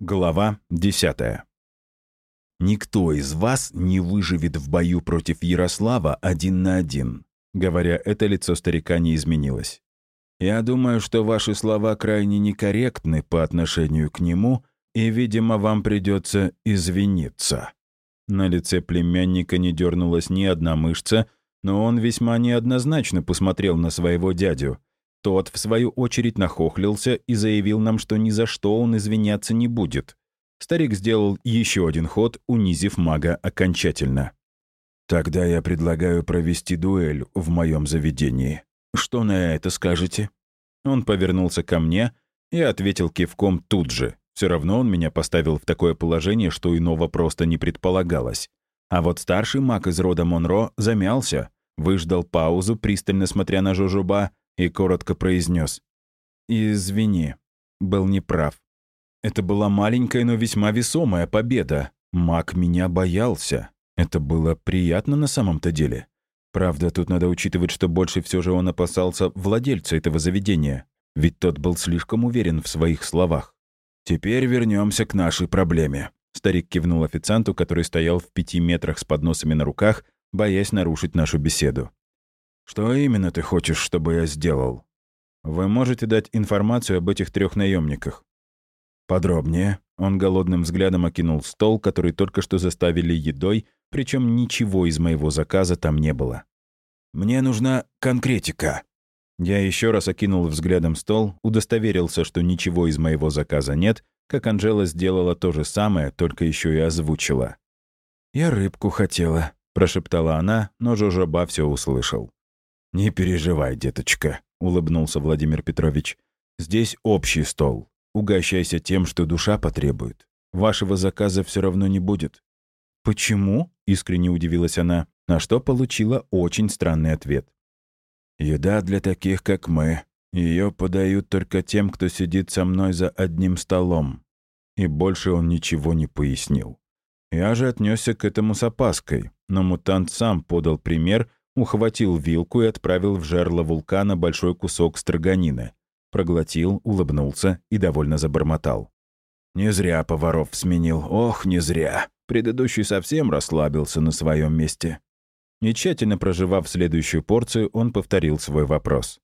Глава 10. «Никто из вас не выживет в бою против Ярослава один на один», говоря это, лицо старика не изменилось. «Я думаю, что ваши слова крайне некорректны по отношению к нему, и, видимо, вам придется извиниться». На лице племянника не дернулась ни одна мышца, но он весьма неоднозначно посмотрел на своего дядю. Тот, в свою очередь, нахохлился и заявил нам, что ни за что он извиняться не будет. Старик сделал еще один ход, унизив мага окончательно. «Тогда я предлагаю провести дуэль в моем заведении. Что на это скажете?» Он повернулся ко мне и ответил кивком тут же. Все равно он меня поставил в такое положение, что иного просто не предполагалось. А вот старший маг из рода Монро замялся, выждал паузу, пристально смотря на Жужуба, и коротко произнес. «Извини, был неправ. Это была маленькая, но весьма весомая победа. Маг меня боялся. Это было приятно на самом-то деле. Правда, тут надо учитывать, что больше все же он опасался владельца этого заведения, ведь тот был слишком уверен в своих словах. «Теперь вернемся к нашей проблеме», — старик кивнул официанту, который стоял в пяти метрах с подносами на руках, боясь нарушить нашу беседу. «Что именно ты хочешь, чтобы я сделал?» «Вы можете дать информацию об этих трех наемниках?» «Подробнее». Он голодным взглядом окинул стол, который только что заставили едой, причем ничего из моего заказа там не было. «Мне нужна конкретика». Я еще раз окинул взглядом стол, удостоверился, что ничего из моего заказа нет, как Анжела сделала то же самое, только еще и озвучила. «Я рыбку хотела», — прошептала она, но Жожоба все услышал. «Не переживай, деточка», — улыбнулся Владимир Петрович. «Здесь общий стол. Угощайся тем, что душа потребует. Вашего заказа все равно не будет». «Почему?» — искренне удивилась она, на что получила очень странный ответ. «Еда для таких, как мы. Ее подают только тем, кто сидит со мной за одним столом». И больше он ничего не пояснил. Я же отнесся к этому с опаской, но мутант сам подал пример — ухватил вилку и отправил в жерло вулкана большой кусок строганины. Проглотил, улыбнулся и довольно забормотал. «Не зря поваров сменил. Ох, не зря. Предыдущий совсем расслабился на своем месте». И тщательно проживав следующую порцию, он повторил свой вопрос.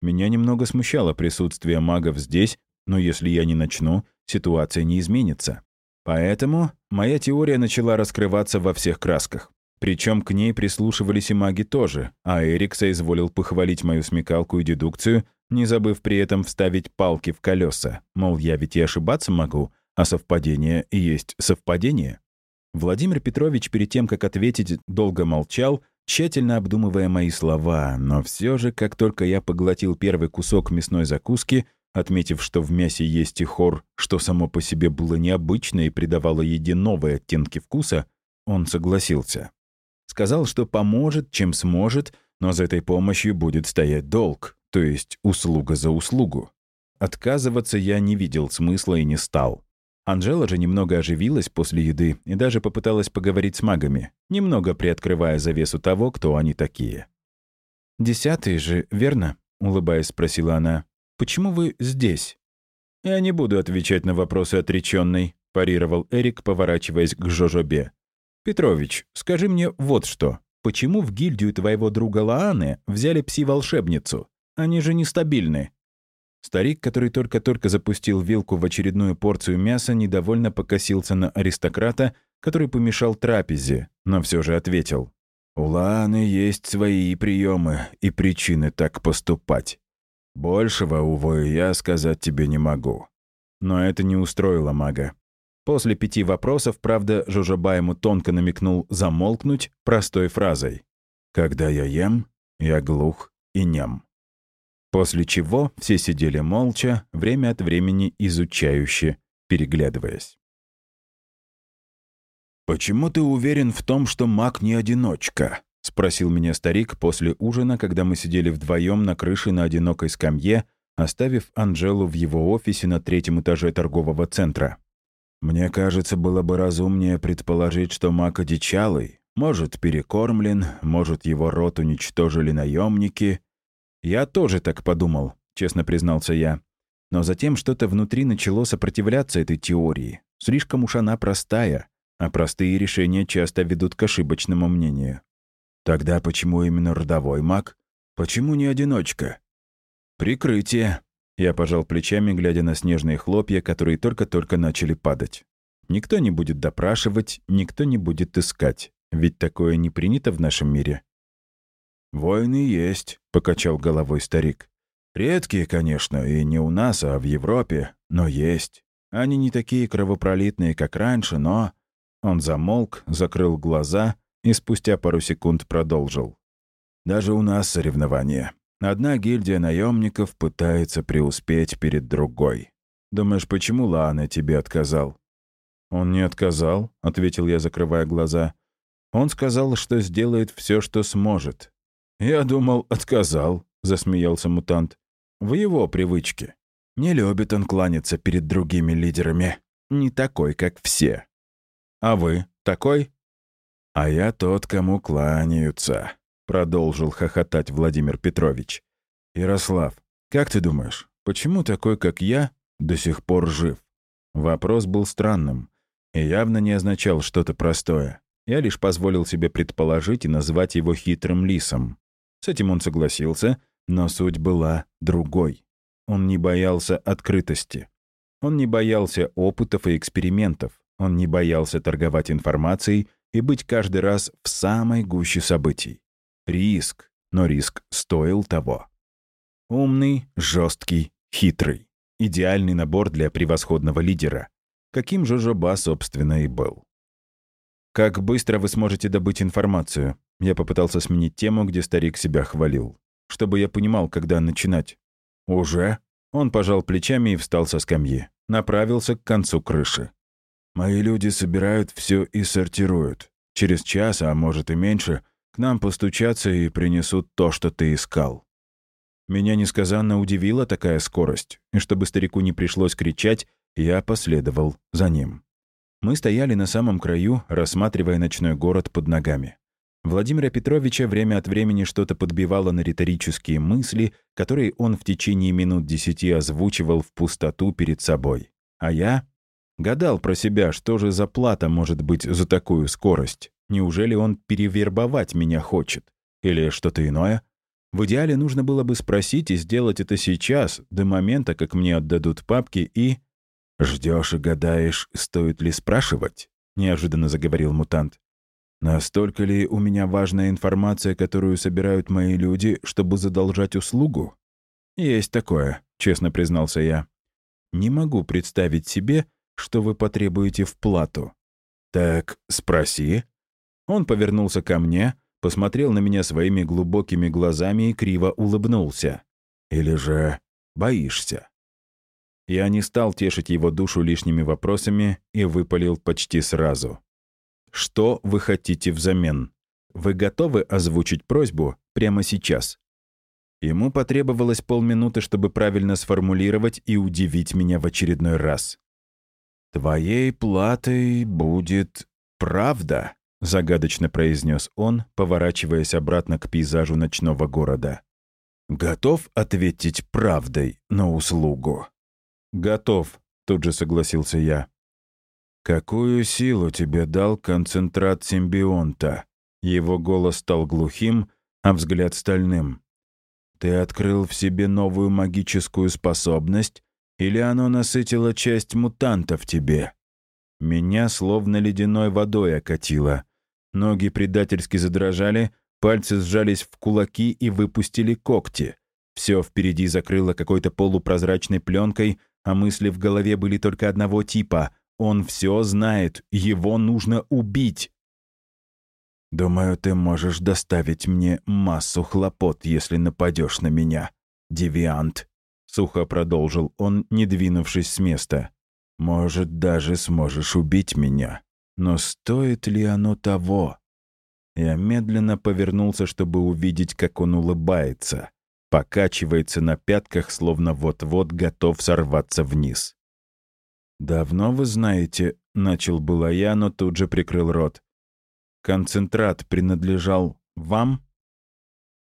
Меня немного смущало присутствие магов здесь, но если я не начну, ситуация не изменится. Поэтому моя теория начала раскрываться во всех красках. Причем к ней прислушивались и маги тоже, а Эрик соизволил похвалить мою смекалку и дедукцию, не забыв при этом вставить палки в колеса. Мол, я ведь и ошибаться могу, а совпадение и есть совпадение. Владимир Петрович перед тем, как ответить, долго молчал, тщательно обдумывая мои слова, но все же, как только я поглотил первый кусок мясной закуски, отметив, что в мясе есть и хор, что само по себе было необычно и придавало еде новые оттенки вкуса, он согласился. Сказал, что поможет, чем сможет, но за этой помощью будет стоять долг, то есть услуга за услугу. Отказываться я не видел смысла и не стал. Анжела же немного оживилась после еды и даже попыталась поговорить с магами, немного приоткрывая завесу того, кто они такие. «Десятый же, верно?» — улыбаясь, спросила она. «Почему вы здесь?» «Я не буду отвечать на вопросы отреченной», — парировал Эрик, поворачиваясь к Жожобе. «Петрович, скажи мне вот что. Почему в гильдию твоего друга Лааны взяли пси-волшебницу? Они же нестабильны». Старик, который только-только запустил вилку в очередную порцию мяса, недовольно покосился на аристократа, который помешал трапезе, но все же ответил. «У Лааны есть свои приемы и причины так поступать. Большего, увы, я сказать тебе не могу». Но это не устроило мага. После пяти вопросов, правда, Жужаба ему тонко намекнул замолкнуть простой фразой. «Когда я ем, я глух и нем». После чего все сидели молча, время от времени изучающе, переглядываясь. «Почему ты уверен в том, что маг не одиночка?» — спросил меня старик после ужина, когда мы сидели вдвоем на крыше на одинокой скамье, оставив Анжелу в его офисе на третьем этаже торгового центра. Мне кажется, было бы разумнее предположить, что маг одичалый, может, перекормлен, может, его рот уничтожили наемники. Я тоже так подумал, честно признался я. Но затем что-то внутри начало сопротивляться этой теории. Слишком уж она простая, а простые решения часто ведут к ошибочному мнению. Тогда почему именно родовой маг? Почему не одиночка? Прикрытие. Я пожал плечами, глядя на снежные хлопья, которые только-только начали падать. Никто не будет допрашивать, никто не будет искать. Ведь такое не принято в нашем мире. «Войны есть», — покачал головой старик. «Редкие, конечно, и не у нас, а в Европе, но есть. Они не такие кровопролитные, как раньше, но...» Он замолк, закрыл глаза и спустя пару секунд продолжил. «Даже у нас соревнования. Одна гильдия наемников пытается преуспеть перед другой. Думаешь, почему Лаана тебе отказал?» «Он не отказал», — ответил я, закрывая глаза. «Он сказал, что сделает все, что сможет». «Я думал, отказал», — засмеялся мутант. «В его привычке. Не любит он кланяться перед другими лидерами. Не такой, как все». «А вы такой?» «А я тот, кому кланяются», — продолжил хохотать Владимир Петрович. «Ярослав, как ты думаешь, почему такой, как я, до сих пор жив?» Вопрос был странным и явно не означал что-то простое. Я лишь позволил себе предположить и назвать его хитрым лисом. С этим он согласился, но суть была другой. Он не боялся открытости. Он не боялся опытов и экспериментов. Он не боялся торговать информацией и быть каждый раз в самой гуще событий. Риск, но риск стоил того. Умный, жесткий, хитрый. Идеальный набор для превосходного лидера. Каким же Жоба, собственно, и был. «Как быстро вы сможете добыть информацию?» Я попытался сменить тему, где старик себя хвалил. Чтобы я понимал, когда начинать. «Уже?» Он пожал плечами и встал со скамьи. Направился к концу крыши. Мои люди собирают все и сортируют. Через час, а может и меньше, к нам постучатся и принесут то, что ты искал. Меня несказанно удивила такая скорость, и чтобы старику не пришлось кричать, я последовал за ним. Мы стояли на самом краю, рассматривая ночной город под ногами. Владимира Петровича время от времени что-то подбивало на риторические мысли, которые он в течение минут десяти озвучивал в пустоту перед собой. А я Гадал про себя, что же за плата может быть за такую скорость. Неужели он перевербовать меня хочет? Или что-то иное? В идеале нужно было бы спросить и сделать это сейчас, до момента, как мне отдадут папки и... «Ждешь и гадаешь, стоит ли спрашивать?» — неожиданно заговорил мутант. «Настолько ли у меня важная информация, которую собирают мои люди, чтобы задолжать услугу?» «Есть такое», — честно признался я. «Не могу представить себе, что вы потребуете в плату». «Так спроси». Он повернулся ко мне, посмотрел на меня своими глубокими глазами и криво улыбнулся. «Или же боишься?» Я не стал тешить его душу лишними вопросами и выпалил почти сразу. «Что вы хотите взамен? Вы готовы озвучить просьбу прямо сейчас?» Ему потребовалось полминуты, чтобы правильно сформулировать и удивить меня в очередной раз. «Твоей платой будет правда», — загадочно произнес он, поворачиваясь обратно к пейзажу ночного города. «Готов ответить правдой на услугу?» «Готов», — тут же согласился я. «Какую силу тебе дал концентрат симбионта?» Его голос стал глухим, а взгляд стальным. «Ты открыл в себе новую магическую способность, или оно насытило часть мутанта в тебе? Меня словно ледяной водой окатило. Ноги предательски задрожали, пальцы сжались в кулаки и выпустили когти. Все впереди закрыло какой-то полупрозрачной пленкой, а мысли в голове были только одного типа. Он все знает, его нужно убить. «Думаю, ты можешь доставить мне массу хлопот, если нападешь на меня, девиант», сухо продолжил он, не двинувшись с места. «Может, даже сможешь убить меня. Но стоит ли оно того?» Я медленно повернулся, чтобы увидеть, как он улыбается. Покачивается на пятках, словно вот-вот готов сорваться вниз. «Давно вы знаете...» — начал было я, но тут же прикрыл рот. «Концентрат принадлежал вам?»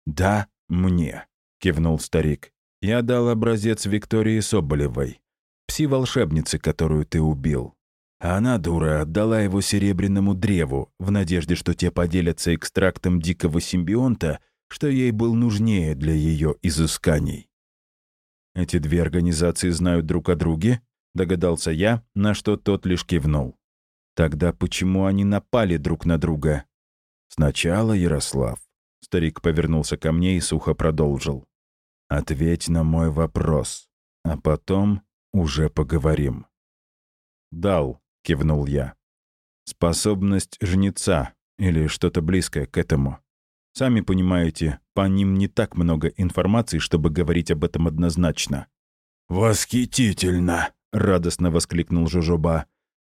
«Да, мне», — кивнул старик. Я дал образец Виктории Соболевой, пси-волшебнице, которую ты убил. А она, дура, отдала его серебряному древу, в надежде, что те поделятся экстрактом дикого симбионта, что ей был нужнее для ее изысканий. Эти две организации знают друг о друге, догадался я, на что тот лишь кивнул. Тогда почему они напали друг на друга? Сначала Ярослав. Старик повернулся ко мне и сухо продолжил. «Ответь на мой вопрос, а потом уже поговорим». «Дал», — кивнул я. «Способность жнеца или что-то близкое к этому. Сами понимаете, по ним не так много информации, чтобы говорить об этом однозначно». «Восхитительно!» — радостно воскликнул Жужоба.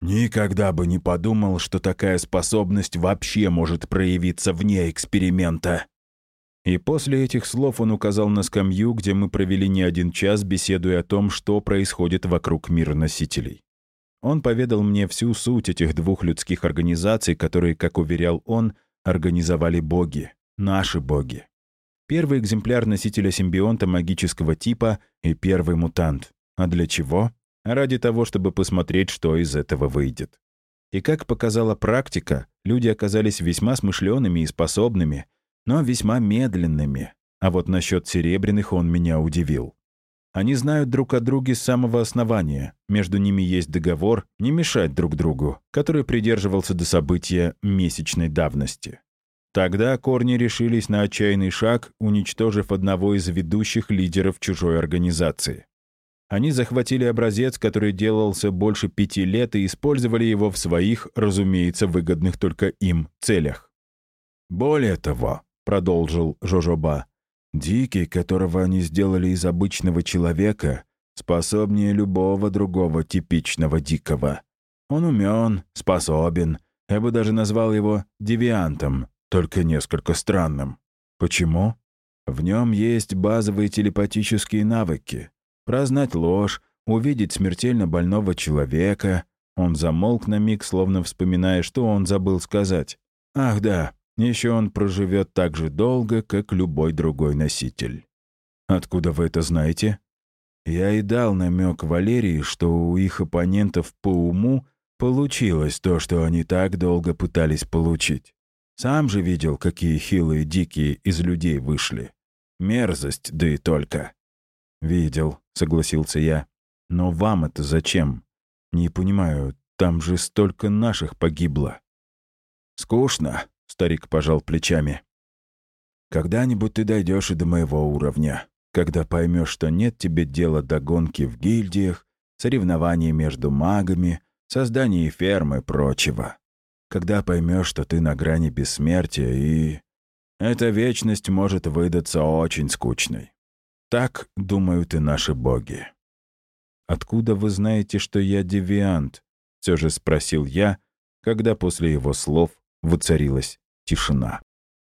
«Никогда бы не подумал, что такая способность вообще может проявиться вне эксперимента». И после этих слов он указал на скамью, где мы провели не один час, беседуя о том, что происходит вокруг мира носителей. Он поведал мне всю суть этих двух людских организаций, которые, как уверял он, организовали боги, наши боги. Первый экземпляр носителя симбионта магического типа и первый мутант. А для чего? Ради того, чтобы посмотреть, что из этого выйдет. И как показала практика, люди оказались весьма смышленными и способными, но весьма медленными. А вот насчет серебряных он меня удивил. Они знают друг о друге с самого основания. Между ними есть договор не мешать друг другу, который придерживался до события месячной давности. Тогда корни решились на отчаянный шаг, уничтожив одного из ведущих лидеров чужой организации. Они захватили образец, который делался больше пяти лет, и использовали его в своих, разумеется, выгодных только им целях. «Более того», — продолжил Жожоба, Дикий, которого они сделали из обычного человека, способнее любого другого типичного дикого. Он умен, способен. Я бы даже назвал его девиантом, только несколько странным. Почему? В нем есть базовые телепатические навыки. Прознать ложь, увидеть смертельно больного человека. Он замолк на миг, словно вспоминая, что он забыл сказать. Ах да, еще он проживет так же долго, как любой другой носитель. Откуда вы это знаете? Я и дал намек Валерии, что у их оппонентов по уму получилось то, что они так долго пытались получить. Сам же видел, какие хилые дикие из людей вышли. Мерзость, да и только. «Видел», — согласился я. «Но вам это зачем? Не понимаю, там же столько наших погибло». «Скучно», Старик пожал плечами. «Когда-нибудь ты дойдешь и до моего уровня, когда поймешь, что нет тебе дела до гонки в гильдиях, соревнований между магами, создания фермы и прочего. Когда поймешь, что ты на грани бессмертия и... Эта вечность может выдаться очень скучной. Так думают и наши боги. «Откуда вы знаете, что я девиант?» — все же спросил я, когда после его слов воцарилась тишина.